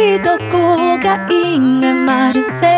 いこがいいねまるせ。